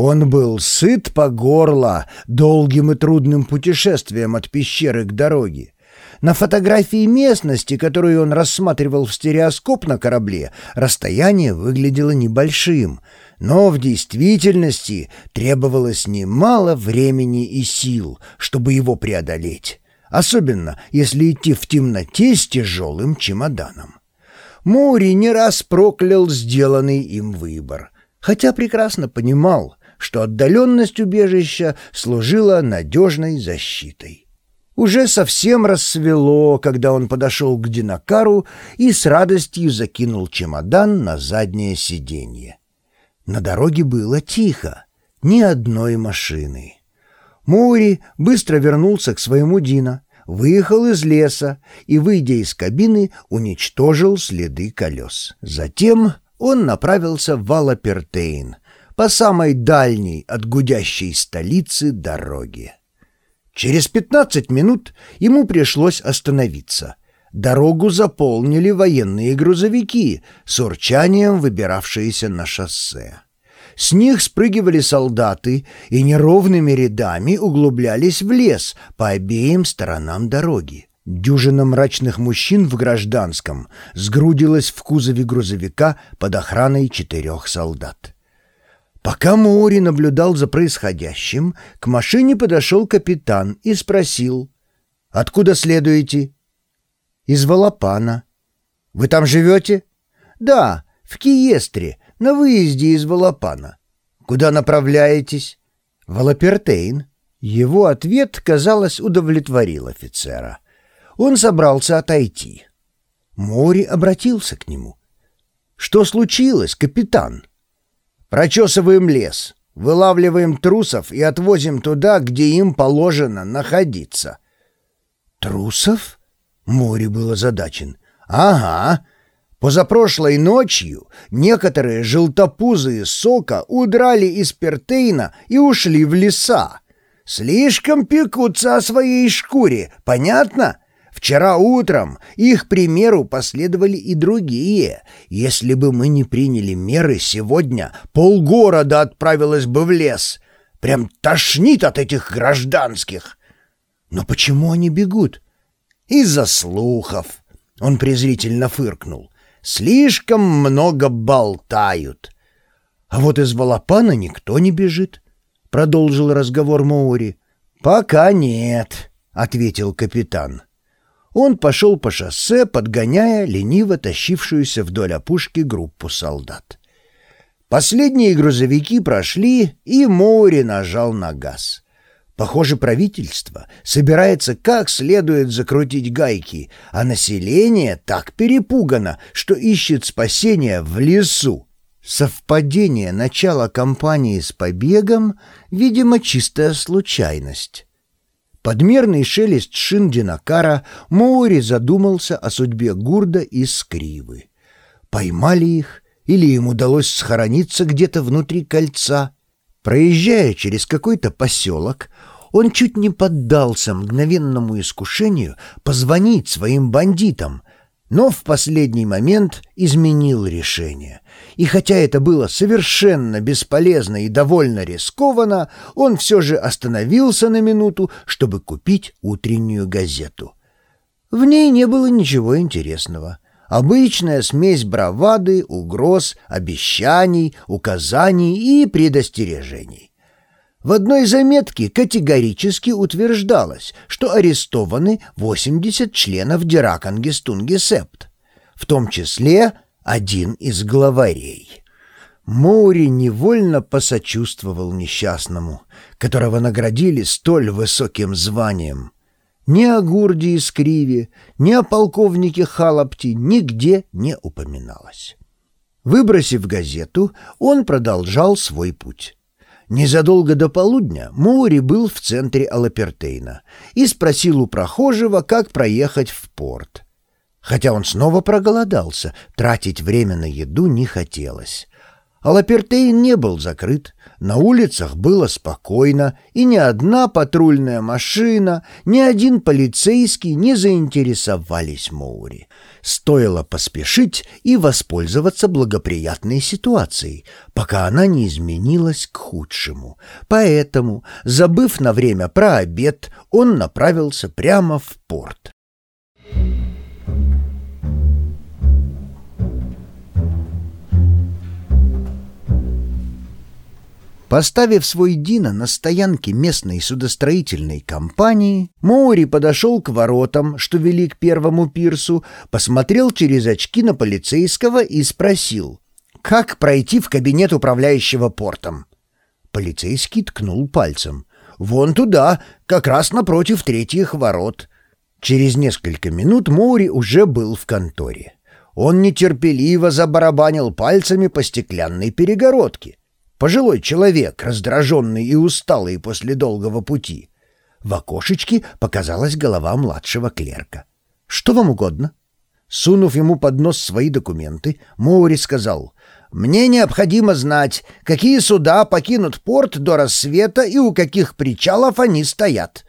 Он был сыт по горло долгим и трудным путешествием от пещеры к дороге. На фотографии местности, которую он рассматривал в стереоскоп на корабле, расстояние выглядело небольшим, но в действительности требовалось немало времени и сил, чтобы его преодолеть, особенно если идти в темноте с тяжелым чемоданом. Мури не раз проклял сделанный им выбор, хотя прекрасно понимал, что отдаленность убежища служила надежной защитой. Уже совсем рассвело, когда он подошел к Динакару и с радостью закинул чемодан на заднее сиденье. На дороге было тихо, ни одной машины. Мури быстро вернулся к своему Дина, выехал из леса и, выйдя из кабины, уничтожил следы колес. Затем он направился в Валапертейн, по самой дальней от гудящей столицы дороге. Через пятнадцать минут ему пришлось остановиться. Дорогу заполнили военные грузовики, с урчанием выбиравшиеся на шоссе. С них спрыгивали солдаты и неровными рядами углублялись в лес по обеим сторонам дороги. Дюжина мрачных мужчин в гражданском сгрудилась в кузове грузовика под охраной четырех солдат. Пока Моури наблюдал за происходящим, к машине подошел капитан и спросил, «Откуда следуете?» «Из Волопана». «Вы там живете?» «Да, в Киестре, на выезде из Волопана». «Куда направляетесь?» «Волопертейн». Его ответ, казалось, удовлетворил офицера. Он собрался отойти. Мори обратился к нему. «Что случилось, капитан?» Прочесываем лес, вылавливаем трусов и отвозим туда, где им положено находиться». «Трусов?» — море было задачен. «Ага. Позапрошлой ночью некоторые желтопузые сока удрали из Пертейна и ушли в леса. Слишком пекутся о своей шкуре, понятно?» Вчера утром их примеру последовали и другие. Если бы мы не приняли меры сегодня, полгорода отправилось бы в лес. Прям тошнит от этих гражданских. Но почему они бегут? Из-за слухов. Он презрительно фыркнул. Слишком много болтают. А вот из Волопана никто не бежит, — продолжил разговор Моури. «Пока нет», — ответил капитан он пошел по шоссе, подгоняя лениво тащившуюся вдоль опушки группу солдат. Последние грузовики прошли, и Моури нажал на газ. Похоже, правительство собирается как следует закрутить гайки, а население так перепугано, что ищет спасения в лесу. Совпадение начала кампании с побегом, видимо, чистая случайность. Подмерный шелест шин Динакара Моури задумался о судьбе Гурда и Скривы. Поймали их или им удалось схорониться где-то внутри кольца? Проезжая через какой-то поселок, он чуть не поддался мгновенному искушению позвонить своим бандитам, но в последний момент изменил решение. И хотя это было совершенно бесполезно и довольно рискованно, он все же остановился на минуту, чтобы купить утреннюю газету. В ней не было ничего интересного. Обычная смесь бравады, угроз, обещаний, указаний и предостережений. В одной заметке категорически утверждалось, что арестованы 80 членов Диракангестунгесепт, в том числе один из главарей. Моури невольно посочувствовал несчастному, которого наградили столь высоким званием. Ни о Гурде и Скриве, ни о полковнике Халапти нигде не упоминалось. Выбросив газету, он продолжал свой путь. Незадолго до полудня Моури был в центре Алапертейна и спросил у прохожего, как проехать в порт. Хотя он снова проголодался, тратить время на еду не хотелось. Алапертейн не был закрыт, На улицах было спокойно, и ни одна патрульная машина, ни один полицейский не заинтересовались Моури. Стоило поспешить и воспользоваться благоприятной ситуацией, пока она не изменилась к худшему. Поэтому, забыв на время про обед, он направился прямо в порт. Поставив свой Дина на стоянке местной судостроительной компании, Моури подошел к воротам, что вели к первому пирсу, посмотрел через очки на полицейского и спросил, «Как пройти в кабинет управляющего портом?» Полицейский ткнул пальцем. «Вон туда, как раз напротив третьих ворот». Через несколько минут Моури уже был в конторе. Он нетерпеливо забарабанил пальцами по стеклянной перегородке. Пожилой человек, раздраженный и усталый после долгого пути. В окошечке показалась голова младшего клерка. «Что вам угодно?» Сунув ему под нос свои документы, Моури сказал, «Мне необходимо знать, какие суда покинут порт до рассвета и у каких причалов они стоят.